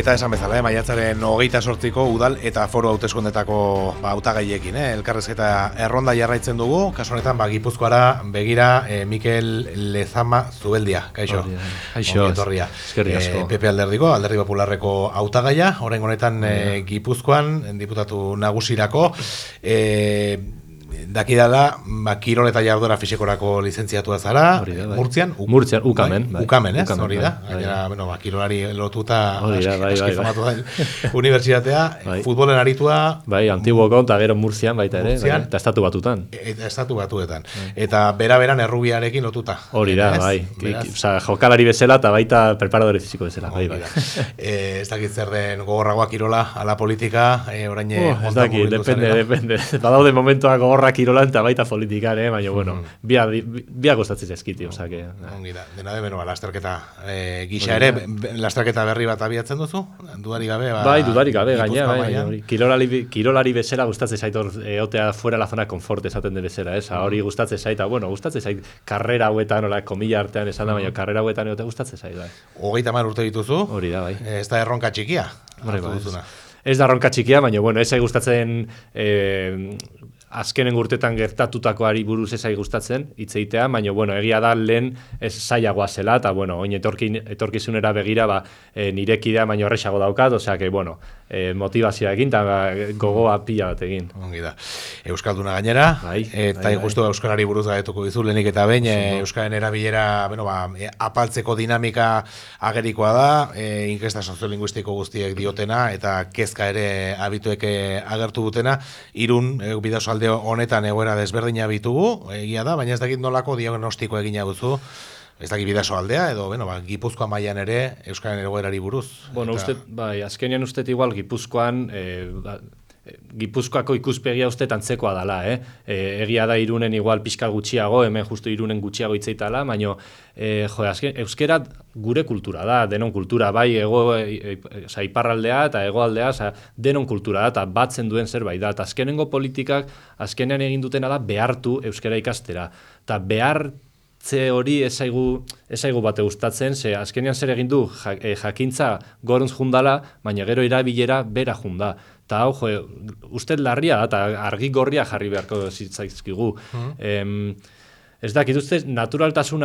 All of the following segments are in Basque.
Eta esan bezala, eh, maiatzaren hogeita sortiko udal eta foro hauteskundetako ba, autagaiekin, eh, elkarrezketa erronda jarraitzen dugu, kasu honetan ba, Gipuzkoara begira eh, Mikel Lezama Zubeldia, kaixo. Kaixo. Etorria. Eh, PP Alderdiko, Alderdi Popularreko hautagaia, orain honetan eh, Gipuzkoan diputatu nagusirako eh, dakidala, ba, kirol eta jardora fisikorako lizentziatua zara, Hori da, bai. Murtzian, U- Murtzian, Ukamen, bai, bai. Ukamen, ez? Ukamen, hori da. bai, bai. Gainera, bueno, ba, kirolari lotuta Hori da, aski- bai, aski bai, bai. unibertsitatea, Bai. futbolen aritua, Bai, Antiguoko eta gero Murzian baita ere, Murtzian. eta estatu batutan. eta estatu batuetan. Eta bera-beran errubiarekin lotuta. Hori da, bai. Osa, jokalari bezala eta baita preparadore fiziko bezala, bai, bai. da. Eh, ez dakit zer den gogorragoa kirola, ala politika, eh, orain eh, Oh, ez hontan daki, mugitu depende, depende. Badaude momentuak kirolan eta baita politikan, eh? baina, bueno, Mm. bia, bia gustatzen zaizkiti, osake. Ongi da, dena de, bueno, ba, lasterketa eh, gisa ere, lasterketa berri bat abiatzen duzu, dudari gabe, ba, Bai, dudarik gabe, gaina, bai. Kirolari, kirolari bezala gustatzen zait hor egotea fuera la zona confort esaten den bezala, ez? Hori gustatzen zait, eta, bueno, gustatzen zait karrera hauetan, hola, komilla artean esan da, Mm. baina karrera hauetan egotea gustatzen zait, bai. Hogeita hamar urte dituzu, Hori da, bai. eh, ez da erronka txikia, Hori duzuna. Ez da ronka txikia, baina, bueno, ez gustatzen eh, azkenen urtetan gertatutakoari buruz ez zai gustatzen hitz egitea, baina, bueno, egia da lehen ez zailagoa zela, eta, bueno, oin etorkin, etorkizunera begira, ba, e, nirekidea baino horrexago daukat, osea, que, bueno, e, motivazioa egin, eta ba, gogoa pila bat egin. Ongi da. Euskalduna gainera, Bai, eta bai, bai. justu Euskarari buruz gaituko dizu lehenik eta behin, e, Euskararen erabilera, bueno, ba, e, apaltzeko dinamika agerikoa da, e, inkesta soziolinguistiko guztiek diotena, eta kezka ere abituek e, agertu dutena, irun, e, bidasoalde honetan egoera desberdina bitugu, egia da, baina ez dakit nolako diagnostiko egina duzu, ez dakit bidaso aldea, edo, bueno, ba, Gipuzkoa mailan ere Euskararen egoerari buruz. Bueno, Eta- uste, bai, azkenean uste igual Gipuzkoan, e, ba, e, Gipuzkoako ikuspegia uste antzekoa dala, eh? E, egia da irunen igual pixka gutxiago, hemen justu irunen gutxiago itzeitala, baina e, jo, azken, euskera gure kultura da, denon kultura, bai, ego, e, e, oza, iparraldea eta hegoaldea, oza, denon kultura da, eta batzen duen zerbait da, eta azkenengo politikak azkenean egin dutena da behartu euskera ikastera, eta behar Ze hori ez zaigu bate gustatzen, ze azkenean zer egin du ja, e, jakintza goruntz jundala, baina gero erabilera bera junda. Ta hau, jo, uste larria da, eta argi gorria jarri beharko zitzaizkigu. Em, ez dakit, uste naturaltasun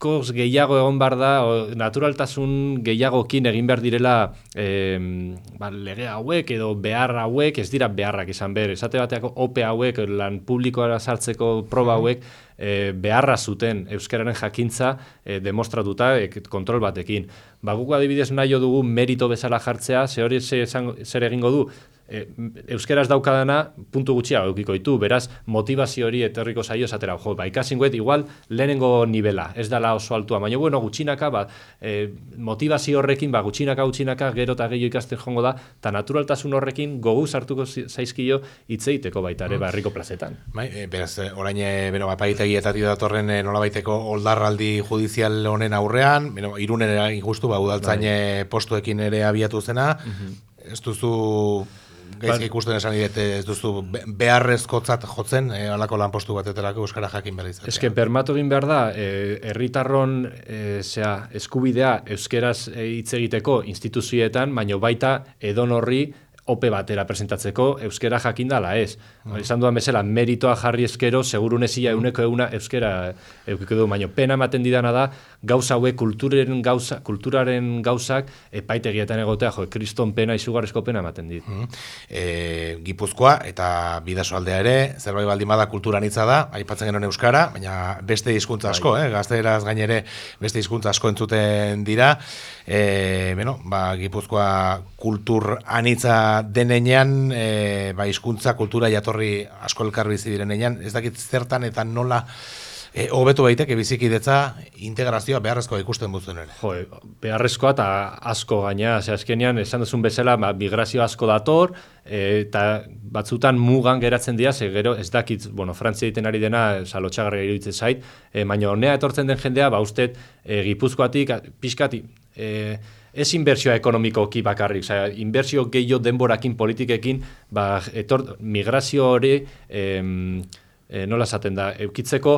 askoz gehiago egon behar da, naturaltasun gehiagokin egin behar direla em, ba, lege hauek edo behar hauek, ez dira beharrak izan behar. Esate bateako ope hauek, lan publikoara sartzeko proba hauek, e, beharra zuten euskararen jakintza e, demostratuta e, kontrol batekin. Ba, guk adibidez nahi dugu merito bezala jartzea, ze hori zer egingo du, e, euskeraz daukadana puntu gutxia eukiko ditu, beraz motivazio hori etorriko zaio esatera, jo, ba, ikasingoet igual lehenengo nivela, ez dala oso altua, baina bueno, gutxinaka, ba, e, motivazio horrekin, ba, gutxinaka, gutxinaka, gero eta gehiago ikasten jongo da, eta naturaltasun horrekin gogu sartuko zaizkio hitzeiteko baita ere, ba, herriko plazetan. Bai, e, beraz, e, orain, e, beno, epaitegietatik datorren e, nolabaiteko oldarraldi judizial honen aurrean, beno, irunen justu, ba, udaltzain Bai. postuekin ere abiatu zena, Mhm. ez duzu, gaizki Bai. ikusten esan idete, ez duzu be- beharrezkotzat jotzen, e, alako lanpostu batetarako euskara jakin behar izatea. Eske bermatu egin behar da, eh, herritarron e, zea, eskubidea euskeraz eh, hitz egiteko instituzioetan, baino baita edon horri ope batera presentatzeko euskera jakindala ez. Mm. Esan dudan bezala, meritoa jarri eskero, segurunezia euneko euna euskera eukiko du, baino pena ematen didana da, gauza hauek kulturaren gauza, kulturaren gauzak epaitegietan egotea, jo, kriston pena, izugarrizko pena ematen dit. Mhm. E, Gipuzkoa eta bidasoaldea ere, zerbait baldin bada kultura anitza da, aipatzen genuen euskara, baina beste hizkuntza asko, eh? gazteraz gainere beste hizkuntza asko entzuten dira. E, bueno, ba, Gipuzkoa kultur anitza denean, e, ba, hizkuntza kultura jatorri asko elkar bizi direnean, ez dakit zertan eta nola e, hobetu daiteke bizikidetza integrazioa beharrezkoa ikusten duzuen ere. Jo, beharrezkoa eta asko gaina, ze azkenean esan duzun bezala, ba, migrazio asko dator, e, eta batzutan mugan geratzen dira, ze gero ez dakit, bueno, Frantzia egiten ari dena, salotxagarria iruditzen zait, e, baina honea etortzen den jendea, ba, usted, e, gipuzkoatik, pixkati, e, ez inbertsioa ekonomikoki bakarrik, osea, inbertsio gehiago denborakin politikekin, ba, etor, migrazio hori, em, e, nola esaten da, eukitzeko,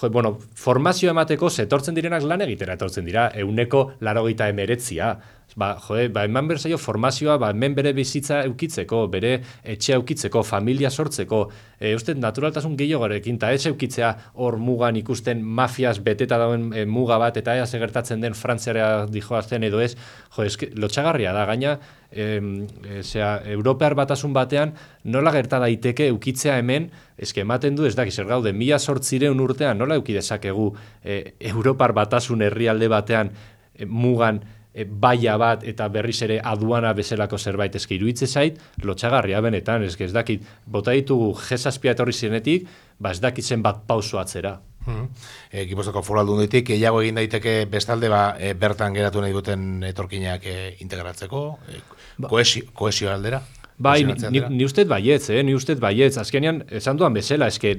Jo, bueno, formazio emateko zetortzen direnak lan egitera etortzen dira, euneko larogeita emeretzia. Ba, joe, ba, eman berzaio formazioa, ba, hemen bere bizitza eukitzeko, bere etxe eukitzeko, familia sortzeko, e, uste, naturaltasun gehiagoarekin, eta ez eukitzea hor mugan ikusten mafiaz beteta dauen e, muga bat, eta ea gertatzen den frantziara dijoazten edo ez, jo, eske, lotxagarria da, gaina, e, e, zera, Europear batasun batean, nola gerta daiteke eukitzea hemen, eske ematen du, ez dakiz, zer gaude, mila sortzireun urtean, nola eukidezakegu e, Europar batasun herrialde batean, e, mugan, e, baia bat eta berriz ere aduana bezalako zerbait eske iruitze zait, lotxagarria benetan, eske ez dakit, bota ditugu jesazpia etorri zirenetik, ba ez dakit zen bat pauso atzera. Hmm. E, Gipuzako foru ditik, gehiago egin daiteke bestalde ba, e, bertan geratu nahi duten etorkinak e, integratzeko, e, ba. kohesio, kohesio aldera? Bai, ni, ni, ni ustez baietz, eh? ni ustez baietz. Azkenean, esan duan bezala, eske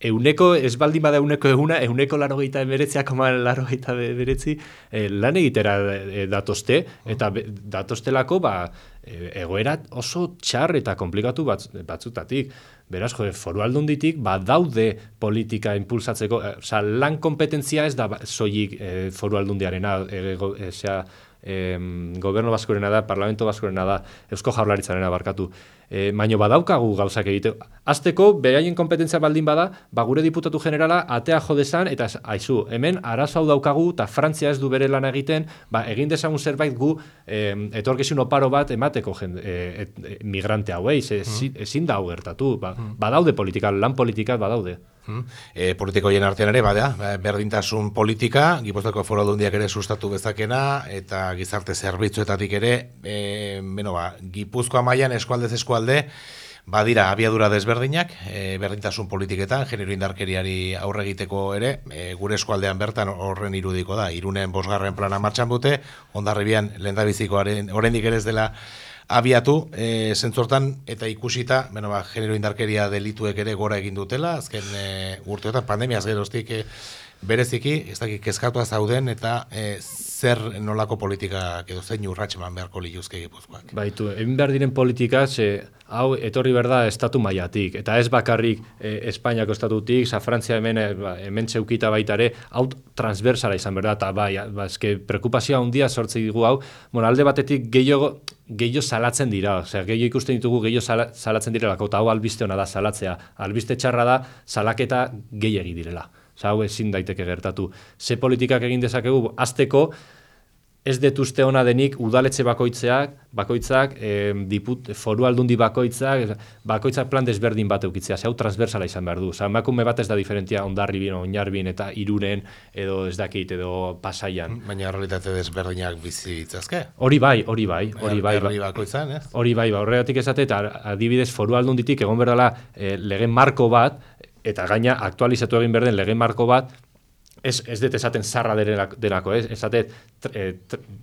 euneko, ez baldin bada euneko eguna, euneko laro gehieta beretziak, laro gehieta beretzi, eh, lan egitera eh, datozte, eta be, datoztelako, ba, eh, egoera oso txar eta komplikatu bat, batzutatik. Beraz, jo, foru aldunditik, ba, daude politika impulsatzeko, e, oza, lan kompetentzia ez da soilik e, foru aldundiarena, e, e, e, goberno baskorena da, parlamento baskorena da, eusko jaurlaritzarena barkatu. E, baino badaukagu gauzak egite. Azteko, beraien kompetentzia baldin bada, ba gure diputatu generala atea jo desan, eta aizu, hemen arazo hau daukagu, eta Frantzia ez du bere lan egiten, ba egin desagun zerbait gu e, etorkizun oparo bat emateko jen, e, e, migrante hauei, mm. ezin da hau gertatu, ba, mm. badaude politika, lan politika badaude. Hmm. E, politikoien artean ere, badea, ba, berdintasun politika, Gipuzkoako foro aldundiak ere sustatu bezakena, eta gizarte zerbitzuetatik ere, e, beno ba, Gipuzkoa mailan eskualdez eskualde, badira abiadura desberdinak, e, berdintasun politiketan, genero indarkeriari aurre egiteko ere, e, gure eskualdean bertan horren irudiko da, irunen bosgarren plana martxan dute, ondarribian lendabizikoaren, oraindik ere ez dela, abiatu, e, zentzortan, eta ikusita, bueno, ba, genero indarkeria delituek ere gora egin dutela, azken e, urteotan pandemiaz geroztik e, bereziki, ez dakik kezkatua zauden, eta e, zer nolako politika edo zein urratxeman beharko liuzke gipuzkoak. Baitu, egin behar diren politika, ze, hau etorri berda estatu mailatik eta ez bakarrik e, Espainiako estatutik, za Frantzia hemen, e, ba, hemen txeukita baita ere, hau transversala izan berda, eta bai, ba, eske, prekupazioa handia sortzi digu hau, bueno, alde batetik gehiago, gehiago salatzen dira, osea, gehiago ikusten ditugu gehiago salatzen direlako, eta hau albiste hona da salatzea. Albiste txarra da, salaketa gehiagi direla. Osea, hau ezin daiteke gertatu. Ze politikak egin dezakegu, azteko, ez detuzte ona denik udaletxe bakoitzeak, bakoitzak, e, diput, foru aldundi bakoitzak, bakoitzak plan desberdin bat eukitzea, zehau transversala izan behar du. Osa, emakume bat ez da diferentia ondarri bin, oinarbin eta irunen, edo ez dakit, edo pasaian. Baina realitate desberdinak bizi itzazke? Hori bai, hori bai, hori bai. Hori bakoitzan, ez? Hori bai, ba, horregatik esate, eta adibidez foru aldunditik egon berdala e, lege marko bat, eta gaina aktualizatu egin berden lege marko bat, ez, ez dut esaten zarra denako, ez? Esatet, e,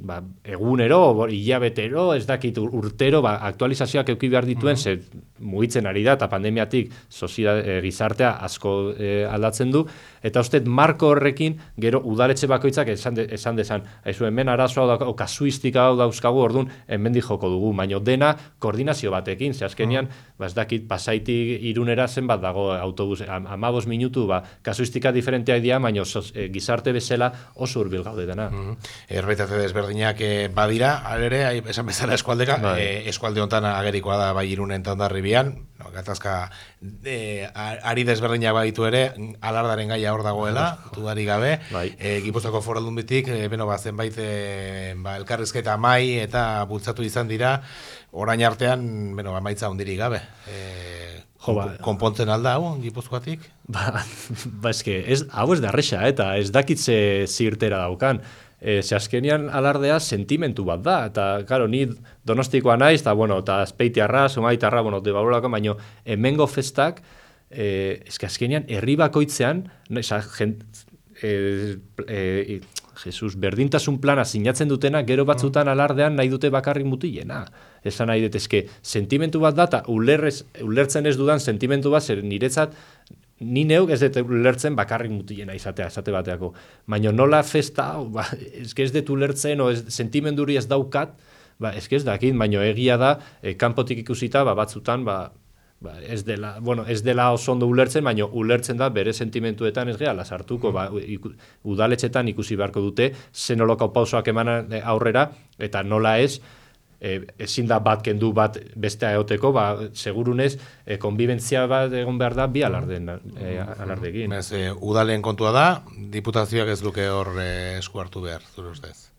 ba, egunero, hilabetero, ez dakit urtero, ba, aktualizazioak euki behar dituen, mm -hmm. mugitzen ari da, eta pandemiatik sozida, e, gizartea asko e, aldatzen du, eta uste, marko horrekin, gero udaletxe bakoitzak esan, de, esan desan, haizu, hemen arazoa da, kasuistika hau dauzkagu, orduan, hemen joko dugu, baino dena koordinazio batekin, ze azkenian, mm ba, ez dakit, pasaiti irunera zen bat dago autobus, am, amabos minutu, ba, kasuistika diferenteak dira, baino e, gizarte bezala oso urbil gaude dena. Mm -hmm. Erbaitate desberdinak e, badira, alere, esan bezala eskualdeka, bai. e, eskualde honetan agerikoa da bai irunen eta ondarribian, no, gatazka e, ari desberdinak baditu ere, alardaren gaia hor dagoela, tudari gabe, bai. e, gipuzako foraldun bitik, e, beno, ba, zenbait e, ba, elkarrezketa mai eta bultzatu izan dira, orain artean, beno, amaitza ondiri gabe. E, Jo, ba, konpontzen alda hau, gipuzkoatik? Ba, ba eske, ez, hau ez darrexa, eta ez dakitze zirtera daukan. E, ze azkenian alardea sentimentu bat da, eta, karo, ni donostikoa naiz, eta, bueno, eta azpeitiarra, sumaitarra, bueno, de balorako, baino, emengo festak, e, eske azkenian, herri bakoitzean, no, esa, jen, e, e, Jesus, berdintasun plana sinatzen dutena, gero batzutan alardean nahi dute bakarrik mutilena. Esan nahi dut, eske, sentimentu bat data, ulertzen ez dudan sentimentu bat, zer niretzat, ni neuk ez dut ulertzen bakarrik mutilena izatea, esate bateako. Baina nola festa, ba, eske ez dut ulertzen, o ez, sentimenturi ez daukat, ba, eske ez dakit, baina egia da, e, kanpotik ikusita, ba, batzutan, ba, ba, ez, dela, bueno, ez dela oso ondo ulertzen, baina ulertzen da bere sentimentuetan ez gehala sartuko, ba, iku, udaletxetan ikusi beharko dute, zen oloko pausoak eman aurrera, eta nola ez, e, ezin da bat kendu bat bestea eoteko, ba, segurunez, e, konbibentzia bat egon behar da bi alarden, e, alardegin. Bez, e, udalen kontua da, diputazioak ez luke hor e, esku hartu behar, zure ustez?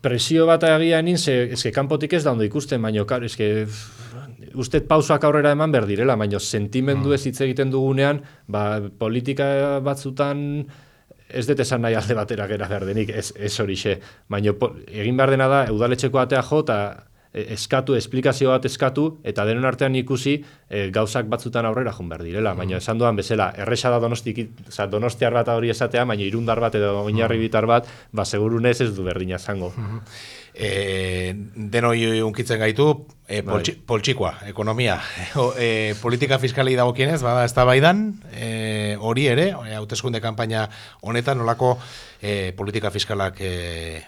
Presio bat agian ze, eske kanpotik ez da ondo ikusten, baina, kar, eske, uste pausoak aurrera eman behar direla, baina sentimendu mm. ez hitz egiten dugunean, ba, politika batzutan ez dut esan nahi alde batera gera behar denik, ez, ez hori xe. Baina egin behar dena da, eudaletxeko atea jo, eta e, eskatu, esplikazio bat eskatu, eta denon artean ikusi e, gauzak batzutan aurrera joan behar direla. Baina mm. esan duan bezala, erresa da donostik, oza, donostiar bat hori esatea, baina irundar bat edo oinarri mm. bitar bat, ba, segurunez ez du berdina zango. E, denoi unkitzen gaitu e, poltsi, poltsikoa, ekonomia. E, politika fiskali dagokienez, bada ez da baidan, e, hori ere, hauteskunde kanpaina honetan, nolako e, politika fiskalak e,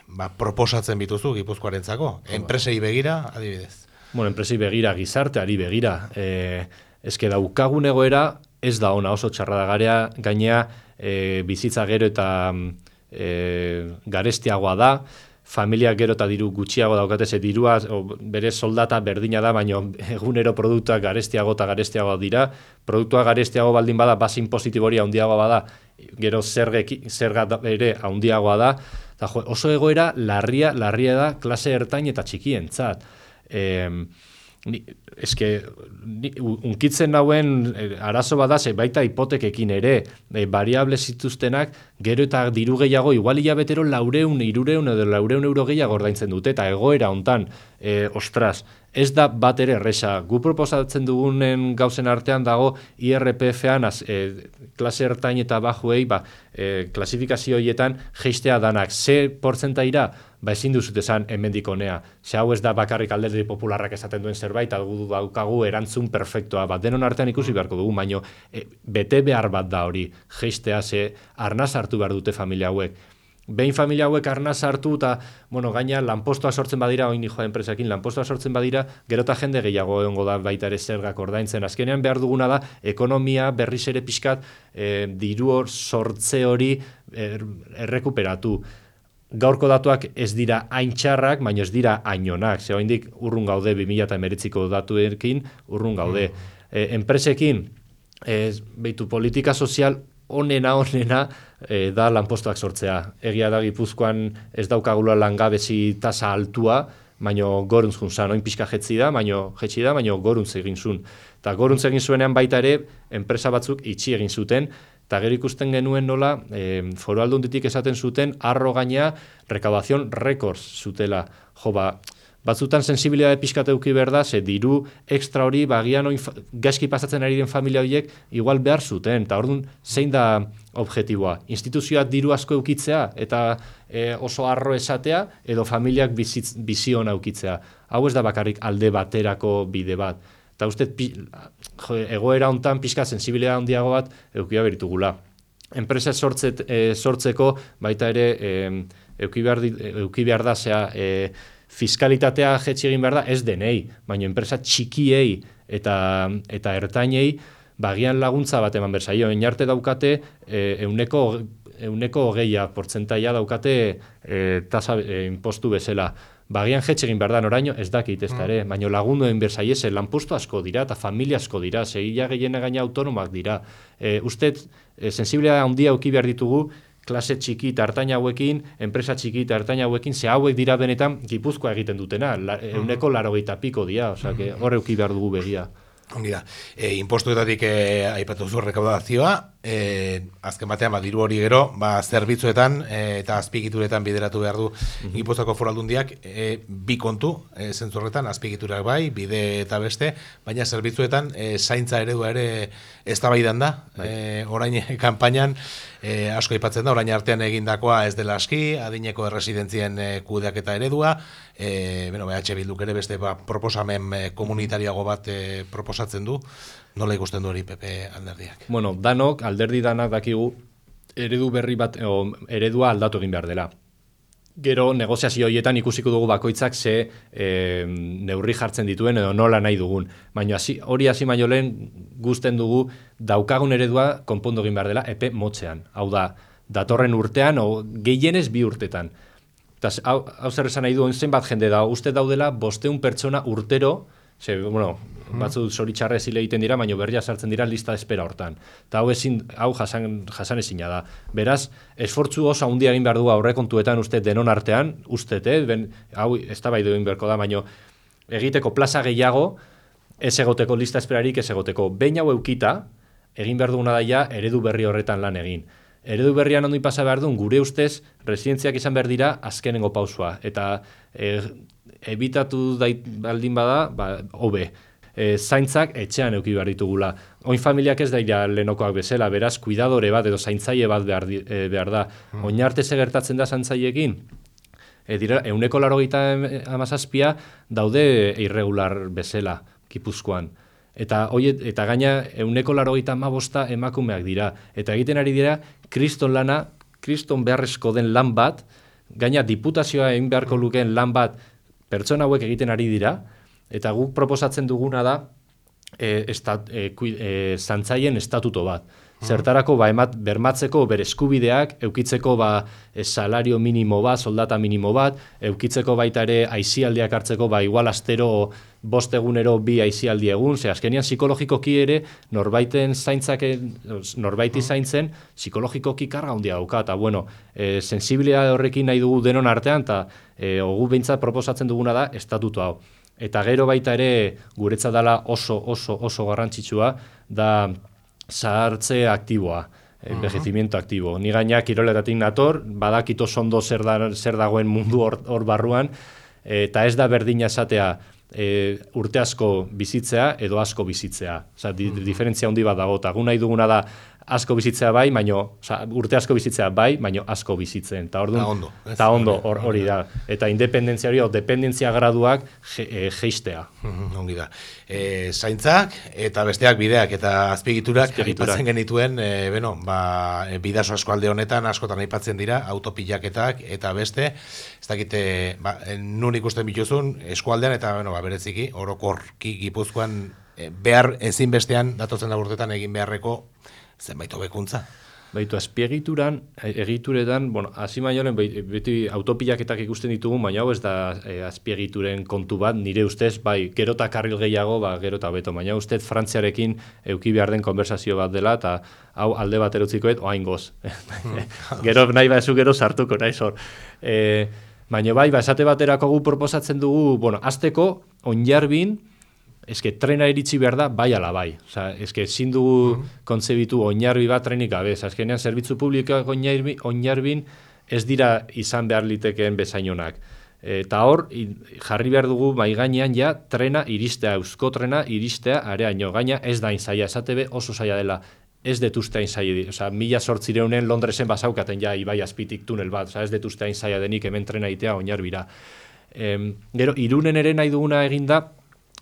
ba, proposatzen bituzu gipuzkoaren zako. Enpresei begira, adibidez. Bueno, enpresei begira, gizarteari begira. E, ezke daukagun egoera, ez da ona oso txarra da garea, gainea e, bizitza gero eta e, garestiagoa da, familia gero eta diru gutxiago daukate ze dirua o, bere soldata berdina da, baina egunero produktuak garestiago eta garestiago dira. Produktua garestiago baldin bada, basin positibori handiagoa bada, gero zergek, zerga ere handiagoa da. Eta oso egoera larria, larria da klase ertain eta txikientzat. Eh, ni, eske, ni, unkitzen nauen e, arazo bada, ze baita hipotekekin ere, e, variable zituztenak, gero eta diru gehiago, igual hilabetero laureun, irureun edo laureun euro gehiago ordaintzen dute, eta egoera hontan, e, ostras, ez da bat ere erresa. Gu proposatzen dugunen gauzen artean dago IRPF-an e, klase ertain eta bajuei ba, e, klasifikazio horietan geistea danak. Ze portzentaira? Ba ezin duzut esan hemendik honea. Ze hau ez da bakarrik alderdi popularrak esaten duen zerbait, algu daukagu erantzun perfektoa. Ba, denon artean ikusi beharko dugu, baino e, bete behar bat da hori geistea ze arnaz hartu behar dute familia hauek behin familia hauek arna sartu eta, bueno, gaina lanpostoa sortzen badira, oin joa enpresakin, lanpostoa sortzen badira, gerota jende gehiago egongo da baita ere zergak ordaintzen. Azkenean behar duguna da, ekonomia berriz ere pixkat, e, diru hor sortze hori er, errekuperatu. Gaurko datuak ez dira hain txarrak, baina ez dira hainonak. Zer indik urrun gaude 2008ko datuekin, urrun gaude. Mm. E, enpresekin, ez, behitu politika sozial onena, onena, e, da lanpostuak sortzea. Egia da Gipuzkoan ez daukagula langabezi tasa altua, baino goruntz jun zan, oin pixka jetzi da, baino jetzi da, baino goruntz egin zuen. Eta goruntz egin zuenean baita ere, enpresa batzuk itxi egin zuten, eta gero ikusten genuen nola, e, foru aldunditik esaten zuten, arro gaina, rekaudazion rekords zutela. Jo, ba, batzutan sensibilidade pixkat euki behar da, ze diru ekstra hori bagian oin gaizki pasatzen ari den familia horiek igual behar zuten, eta orduan zein da objetiboa. Instituzioa diru asko eukitzea eta e, oso arro esatea edo familiak bizitz, bizion eukitzea. Hau ez da bakarrik alde baterako bide bat. Eta uste egoera hontan pixka sensibilidade handiago bat eukia beritugula. Enpresa sortzet, e, sortzeko baita ere e, euki, behar, euki behar da, zea, e, fiskalitatea jetzi egin behar da, ez denei, baina enpresa txikiei eta, eta ertainei, bagian laguntza bat eman berzaio, arte daukate, e, euneko, euneko hogeia portzentaia daukate e, tasa e, impostu bezala. Bagian jetxe egin behar da, noraino ez dakit ez dara, mm. baina lagundu egin berzai ez, lanpostu asko dira eta familia asko dira, zehila gehiena gaina autonomak dira. E, usted, e, sensibilea handia uki behar ditugu, klase txiki eta hauekin, enpresa txiki eta hauekin, ze hauek dira benetan gipuzkoa egiten dutena, la, euneko laro piko dira, osea, mm. horre uki behar dugu begia. Ongi da, e, impostuetatik e, aipatu zu rekaudazioa, e, azken batean ba, diru hori gero, ba, zerbitzuetan e, eta azpigituretan bideratu behar du mm -hmm. foraldundiak e, bi kontu, e, zentzurretan, azpigiturak bai, bide eta beste, baina zerbitzuetan e, zaintza eredua ere ez da bai. e, orain kampainan e, asko ipatzen da, orain artean egindakoa ez dela aski, adineko erresidentzien e, kudeak eta eredua, e, bueno, BH Bilduk ere beste ba, proposamen e, komunitariago bat e, proposatzen du, Nola ikusten du hori PP alderdiak? Bueno, danok, alderdi danak dakigu, eredu berri bat, o, eredua aldatu egin behar dela. Gero negoziazio horietan ikusiko dugu bakoitzak ze e, neurri jartzen dituen edo nola nahi dugun. Baina hori hasi baino lehen guzten dugu daukagun eredua konpondu egin behar dela epe motzean. Hau da, datorren urtean o gehienez bi urtetan. Eta hau, hau zer esan nahi duen zenbat jende da, uste daudela bosteun pertsona urtero, ze, bueno, batzu zoritxarre zile egiten dira, baina berria sartzen dira lista espera hortan. Eta hau, ezin, hau jasan, jasan ezina da. Beraz, esfortzu oso handia egin behar du aurrekontuetan uste denon artean, uste, eh? ben, hau ez da bai duen berko da, baina egiteko plaza gehiago, ez egoteko lista esperarik ez egoteko. Behin hau eukita, egin behar duguna daia eredu berri horretan lan egin. Eredu berrian ondo pasa behar duen, gure ustez, residentziak izan behar dira azkenengo pausua. Eta e, ebitatu dait baldin bada, ba, hobe e, zaintzak etxean euki behar ditugula. Oin familiak ez daira lenokoak bezala, beraz, kuidadore bat edo zaintzaile bat behar, e, behar da. Mm. Oin arte gertatzen da zaintzaileekin, e, dira, euneko laro amazazpia daude irregular bezala, kipuzkoan. Eta, oie, eta gaina euneko laro gita amabosta emakumeak dira. Eta egiten ari dira, kriston lana, kriston beharrezko den lan bat, gaina diputazioa egin beharko lukeen lan bat pertsona hauek egiten ari dira, Eta guk proposatzen duguna da e, estat, e, e, zantzaien estatuto bat. Zertarako ba, emat, bermatzeko bere eskubideak, eukitzeko ba, salario minimo bat, soldata minimo bat, eukitzeko baita ere aizialdiak hartzeko ba, igual astero bost egunero bi aizialdi egun, ze azkenian psikologikoki ere norbaiten zaintzak, norbaiti zaintzen psikologikoki karga handia dauka, eta bueno, e, sensibilia horrekin nahi dugu denon artean, eta e, ogu behintzat proposatzen duguna da estatuto hau. Eta gero baita ere guretza dela oso oso oso garrantzitsua da zahartze aktiboa, uh envejecimiento aktibo. Ni gaina kiroletatik nator, badakito sondo zer, da, zer dagoen mundu hor, barruan, eta ez da berdina esatea e, urte asko bizitzea edo asko bizitzea. Osa, di, diferentzia handi bat dago, eta nahi duguna da asko bizitzea bai, baino, oza, urte asko bizitzea bai, baino asko bizitzen. Ta ordun, ondo. Ta ondo, hori da. Eta independentzia hori, dependentzia graduak jeistea. Mm ongi da. E, zaintzak eta besteak bideak eta azpigiturak aipatzen genituen, e, beno, ba, e, bidazo asko alde honetan askotan aipatzen dira, autopilaketak eta beste, ez dakite, ba, nun ikusten bituzun, eskualdean eta, beno, ba, bereziki, orokorki gipuzkoan e, behar ezinbestean datotzen da urtetan egin beharreko zenbait hobekuntza. Baitu, azpiegituran, e, egituretan, bueno, hasi maioren beti autopilaketak ikusten ditugu, baina hau ez da e, azpiegituren kontu bat, nire ustez, bai, gero eta karril gehiago, ba, gero eta beto, baina ustez frantziarekin euki behar den konversazio bat dela, eta hau alde bat erutzikoet, oain goz. Hmm. gero nahi ba gero sartuko, nahi zor. E, baina bai, ba, esate baterako gu proposatzen dugu, bueno, azteko, onjarbin, eske trena iritsi behar da, bai ala bai. Osa, eske ezin dugu mm -hmm. kontzebitu oinarbi bat trenik gabe. Azkenean, zerbitzu publikoak oinarbin ez dira izan behar litekeen bezainonak. Eta hor, jarri behar dugu gainean ja trena iristea, eusko trena iristea areaino. Gaina ez da inzaia, esate be oso zaila dela ez detuzte hain zaila, oza, mila sortzireunen Londresen basaukaten ja ibai azpitik tunel bat, oza, ez detuzte hain zaila denik hemen trena itea oinarbira. Em, gero, irunen ere nahi duguna eginda,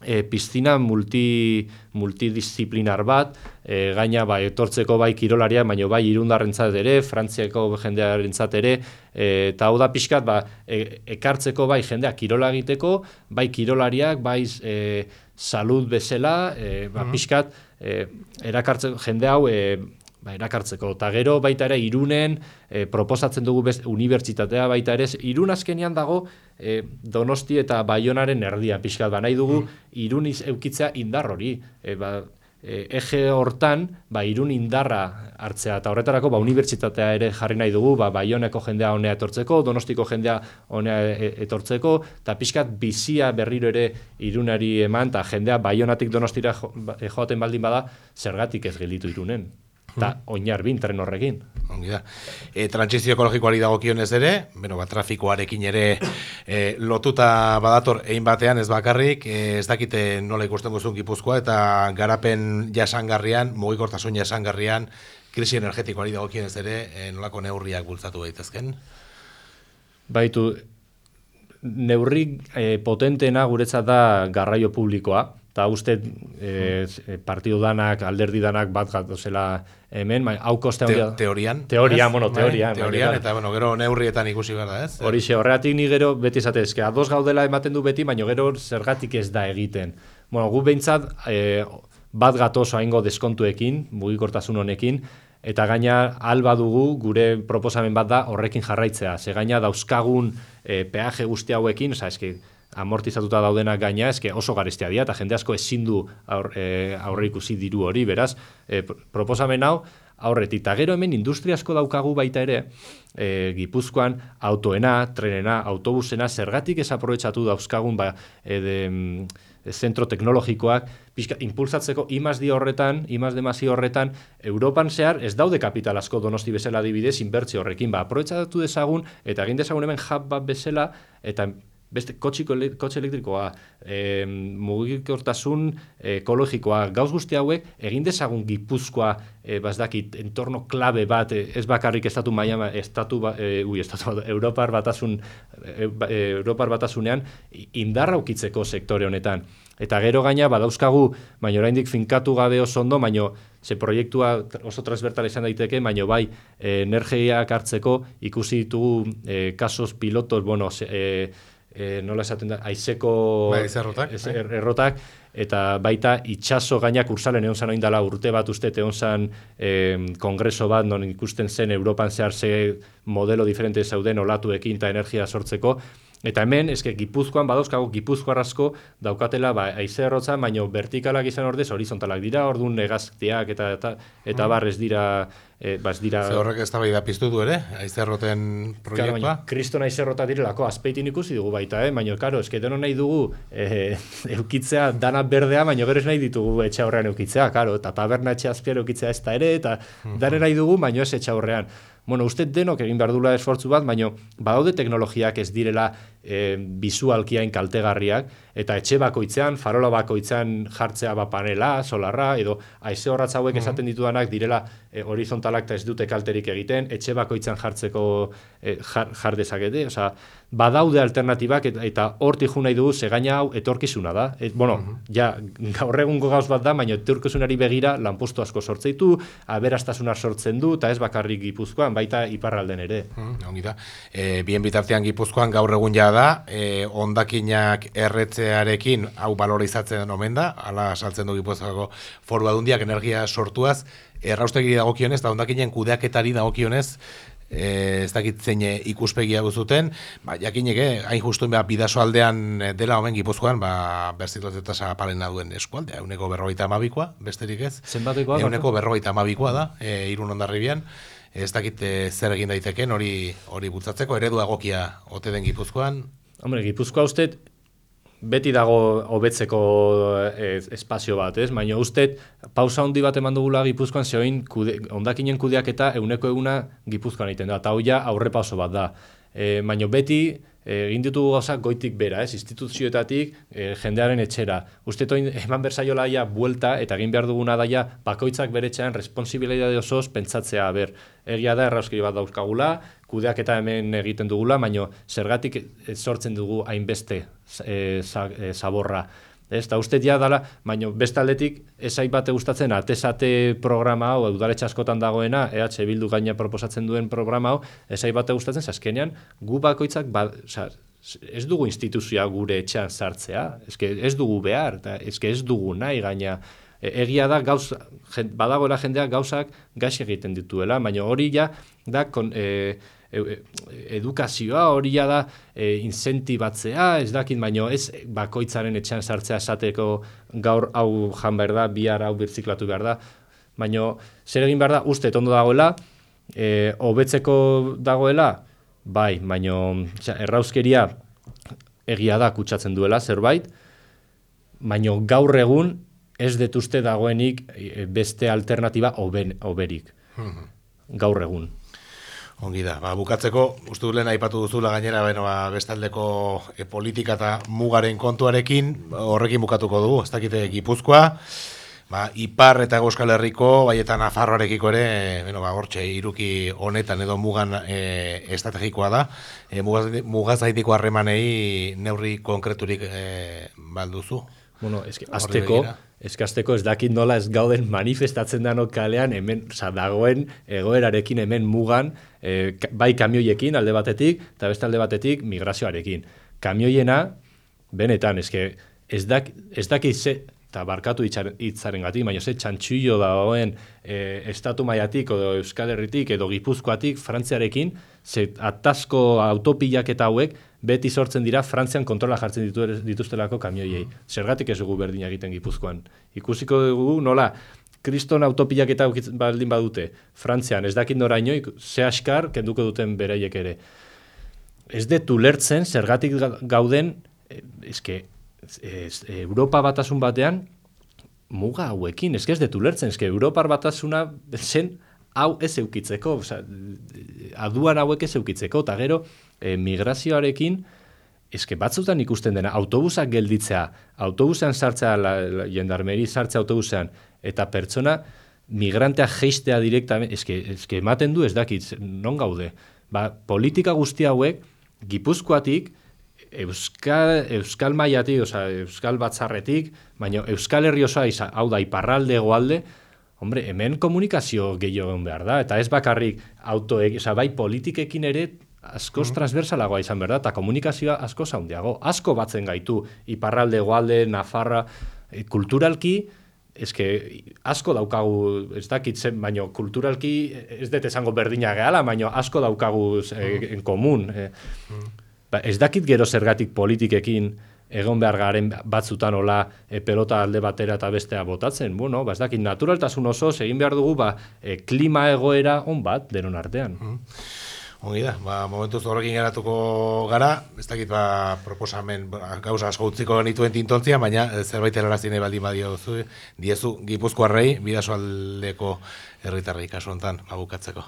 e, piztina multi, multidisciplinar bat, e, gaina bai, etortzeko bai kirolaria, baina bai irundarrentzat ere, frantziako jendearentzat ere, e, eta hau da pixkat, ba, e, ekartzeko bai jendea kirola egiteko, bai kirolariak, bai e, salud bezala, e, ba, pixkat, e, erakartzeko jende hau, e, ba, erakartzeko. Eta gero baita ere irunen e, proposatzen dugu best, unibertsitatea baita ere, irun azkenian dago e, donosti eta baionaren erdia pixkat, ba, nahi dugu mm. iruniz eukitzea indar hori. E, ba, e, eje hortan, ba, irun indarra hartzea, eta horretarako ba, unibertsitatea ere jarri nahi dugu, ba, baioneko jendea honea etortzeko, donostiko jendea honea e, etortzeko, eta pixkat bizia berriro ere irunari eman, eta jendea baionatik donostira ba, joaten baldin bada, zergatik ez gelitu irunen eta mm. oinar bin tren horrekin. Ongi da. E, transizio ekologikoari dagokionez ere, bueno, ba, trafikoarekin ere e, lotuta badator egin batean ez bakarrik, e, ez dakite nola ikusten guzun gipuzkoa, eta garapen jasangarrian, mugikortasun jasangarrian, krisi energetikoari dagokionez ere, e, nolako neurriak bultzatu daitezken? Baitu, neurri e, potentena guretzat da garraio publikoa, eta uste e, partidu danak, alderdi danak bat gatozela hemen, ma, hau koste Te, teorian. Teorian, bueno, bai, teorian. teorian, eta bueno, gero neurrietan ikusi gara, ez? Hori xe, horregatik ni gero beti esate, eske ados gaudela ematen du beti, baina gero zergatik ez da egiten. Bueno, gu behintzat, e, bat gatoz haingo deskontuekin, mugikortasun honekin, eta gaina alba dugu gure proposamen bat da horrekin jarraitzea. Ze gaina dauzkagun e, peaje guzti hauekin, oza, eske, amortizatuta daudenak gaina, eske oso garestia dira, eta jende asko ezin du aur, e, aurre ikusi diru hori, beraz, e, proposamen hau, aurretik, eta gero hemen industria asko daukagu baita ere, e, gipuzkoan, autoena, trenena, autobusena, zergatik ez aprobetsatu dauzkagun, ba, e, de, zentro teknologikoak, pixka, impulsatzeko imazdi horretan, imazde mazi horretan, Europan zehar ez daude kapital asko donosti bezala dibidez, inbertzio horrekin, ba, aprobetsatu dezagun, eta egin dezagun hemen hub bat bezala, eta beste kotxiko, kotxe elektrikoa, e, mugikortasun ekologikoa, gauz guzti hauek, egin dezagun gipuzkoa, e, bazdakit, entorno klabe bat, e, ez bakarrik estatu maia, estatu, ba, e, ui, estatu, Europar batasun, e, Europar batasunean, indarra ukitzeko sektore honetan. Eta gero gaina badauzkagu, baina oraindik finkatu gabe oso ondo, baina ze proiektua oso transbertala izan daiteke, baina bai energiak hartzeko ikusi ditugu e, kasos pilotos, bueno, e, e, nola esaten da, aizeko bai, errotak, er, errotak, eta baita itxaso gainak ursalen egon zan dela urte bat uste egon zan e, kongreso bat non ikusten zen Europan zehar ze modelo diferente zauden olatuekin eta energia sortzeko, Eta hemen, eske gipuzkoan badauzkago gipuzko arrasko daukatela ba, aize errotza, baina vertikalak izan ordez horizontalak dira, orduan negazteak eta, eta, eta mm. barrez dira... E, baz dira... Ze horrek ez da bai da piztu du ere, aize erroten proiektua? Claro, kriston aize errota direlako, azpeitin ikusi dugu baita, eh? baina, karo, eske denon nahi dugu e, eukitzea dana berdea, baina berez nahi ditugu etxe horrean eukitzea, karo, eta taberna etxe azpiar eukitzea ez da ere, eta mm -hmm. nahi dugu, baina ez etxe horrean bueno, uste denok egin behar dula esfortzu bat, baina badaude teknologiak ez direla e, bizualkiain kaltegarriak, eta etxe bakoitzean, farola bakoitzean jartzea ba panela, solarra, edo aize horratza hauek mm-hmm. esaten ditudanak direla e, horizontalak eta ez dute kalterik egiten, etxe bakoitzan jartzeko e, jar, jar dezakete, oza, badaude alternatibak eta, eta horti ju nahi dugu, ze gaina hau etorkizuna da. Et, bueno, mm -hmm. ja, gaur egungo gauz bat da, baina etorkizunari begira lanpostu asko sortzeitu, aberastasuna sortzen du, eta ez bakarrik gipuzkoan, baita iparralden ere. Mm, ongi da. E, bien bitartean gipuzkoan gaur egun ja da, e, ondakinak erretzearekin hau balorizatzen omen da, ala saltzen du gipuzkoako foru adundiak energia sortuaz, erraustegi dagokionez, da ondakinen kudeaketari dagokionez, e, ez dakit zein ikuspegia guztuten, ba, jakinek, eh, hain justu ba, bidaso aldean eh, dela omen gipuzkoan, ba, berzitot eta zapalena duen eskualdea, euneko berrogeita amabikoa, besterik ez? Zenbatekoa? Euneko berrogeita amabikoa da, e, irun ondarribian, ez dakit zer egin daiteken hori hori bultzatzeko, eredu agokia ote den gipuzkoan? Hombre, gipuzkoa ustet, beti dago hobetzeko eh, espazio bat, ez? Baina ustet, pausa handi bat eman dugula gipuzkoan, zehoin kude, ondakinen kudeak eta euneko eguna gipuzkoan egiten da, eta hoi aurre pauso bat da. E, baina beti, egin ditugu gauzak goitik bera, ez, instituzioetatik e, jendearen etxera. Uste toin, eman bersaiola ja buelta, eta egin behar duguna daia, bakoitzak bere etxean responsibilidade osoz pentsatzea, ber, egia da errauskiri bat dauzkagula, kudeak eta hemen egiten dugula, baino zergatik sortzen dugu hainbeste e, zaborra. Ez, eta uste dia dala, baina bestaldetik esai bate gustatzen atesate programa hau, udaletxe askotan dagoena, EH Bildu gaina proposatzen duen programa hau, esai bate gustatzen, zaskenean, gu bakoitzak, ba, ez dugu instituzioa gure etxean sartzea, ezke ez dugu behar, eta ezke ez dugu nahi gaina, e, egia da, gauz, badagoela jendeak gauzak gaix egiten dituela, baina hori ja, da, kon, E, edukazioa hori da e, incentibatzea, ez dakit, baino ez bakoitzaren etxean sartzea esateko gaur hau jan behar da, bihar hau birtziklatu behar da, baino zer egin behar da, uste tondo dagoela, e, hobetzeko dagoela, bai, baino errauzkeria egia da kutsatzen duela zerbait, baino gaur egun ez detuzte dagoenik e, beste alternatiba oben, oberik. Mhm. Gaur egun. Ongi da, ba, bukatzeko, uste lehen aipatu duzula gainera, beno, ba, bestaldeko e, politika eta mugaren kontuarekin, horrekin bukatuko dugu, ez dakite gipuzkoa, ba, ipar eta euskal herriko, bai eta nafarroarekiko ere, beno, ba, hortxe, iruki honetan edo mugan e, estrategikoa da, e, mugaz, mugaz harremanei neurri konkreturik e, balduzu? Bueno, eske, azteko, eske azteko ez dakit nola ez gauden manifestatzen dano kalean, hemen, dagoen egoerarekin hemen mugan, e, bai kamioiekin alde batetik, eta beste alde batetik migrazioarekin. Kamioiena, benetan, eske, ez, dak, ez dakit ze, eta barkatu hitzaren gati, baina ze txantxillo dagoen e, estatu maiatik, edo Euskal Herritik, edo Gipuzkoatik, Frantziarekin, ze atasko autopilak eta hauek, beti sortzen dira Frantzian kontrola jartzen ditu, dituztelako kamioiei. Zergatik ez dugu berdina egiten Gipuzkoan. Ikusiko dugu nola, kriston autopilak eta baldin badute, Frantzian, ez dakit noraino, ze askar, kenduko duten beraiek ere. Ez detu lertzen, zergatik gauden, e, eske, ez, Europa batasun batean, muga hauekin, ez ez detu lertzen, ez Europar batasuna zen hau ez eukitzeko, oza, aduan hauek ez eukitzeko, eta gero, e, migrazioarekin, eske batzutan ikusten dena, autobusak gelditzea, autobusean sartzea, la, la, jendarmeri sartzea autobusean, eta pertsona migrantea geistea direktamente, eske, eske ematen du ez dakit, non gaude. Ba, politika guzti hauek, gipuzkoatik, Euskal, Euskal maiatik, oza, Euskal batzarretik, baina Euskal herri osoa, hau da, iparralde goalde, hombre, hemen komunikazio gehiago behar da, eta ez bakarrik auto, oza, bai politikekin ere, askoz mm. transversalagoa izan behar da, eta komunikazioa asko zaundiago, asko batzen gaitu, iparralde goalde, Nafarra, e, kulturalki, eske asko daukagu, ez dakit zen, baina kulturalki, ez dut esango berdina gehala, baina asko daukagu mm. en komun. E, mm ba, ez dakit gero zergatik politikekin egon behar garen batzutan hola e, pelota alde batera eta bestea botatzen. Bueno, ba, ez dakit naturaltasun oso egin behar dugu ba, e, klima egoera on bat denon artean. Mm. Ongi da, ba, momentu horrekin geratuko gara, ez dakit ba, proposamen ba, gauza asko utziko genituen tintontzia, baina eh, zerbait erarazti nahi baldin badio zu, diezu gipuzkoarrei, bidazo aldeko herritarrei kasu honetan, abukatzeko.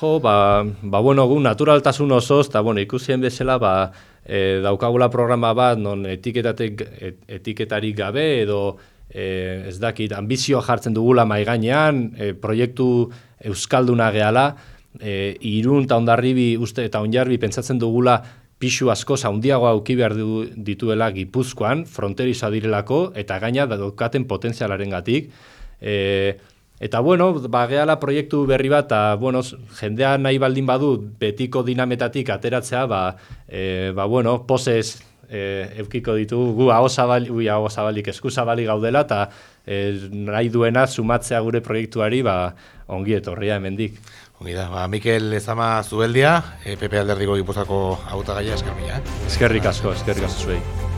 Jo, ba, ba bueno, gu naturaltasun osoz, eta bueno, ikusien bezala, ba, e, daukagula programa bat, non etiketatik, et, etiketarik gabe, edo e, ez dakit, ambizioa jartzen dugula maiganean, e, proiektu euskalduna gehala, e, irun eta ondarribi uste eta onjarbi pentsatzen dugula pixu asko zaundiago auki behar du, dituela gipuzkoan, fronteriza direlako, eta gaina daukaten potentzialaren gatik. E, Eta bueno, ba, gehala proiektu berri bat, eta bueno, jendea nahi baldin badu betiko dinametatik ateratzea, ba, e, ba bueno, posez e, eukiko ditu, gu hau zabali, ui, hau zabalik, esku zabali gaudela, eta e, nahi duena sumatzea gure proiektuari, ba, ongi etorria hemendik. Ongi da, ba, Mikel Ezama Zubeldia, e, PP Alderdiko Gipuzako autagaia eskerrik Eh? Eskerrik asko, eskerrik asko zuei.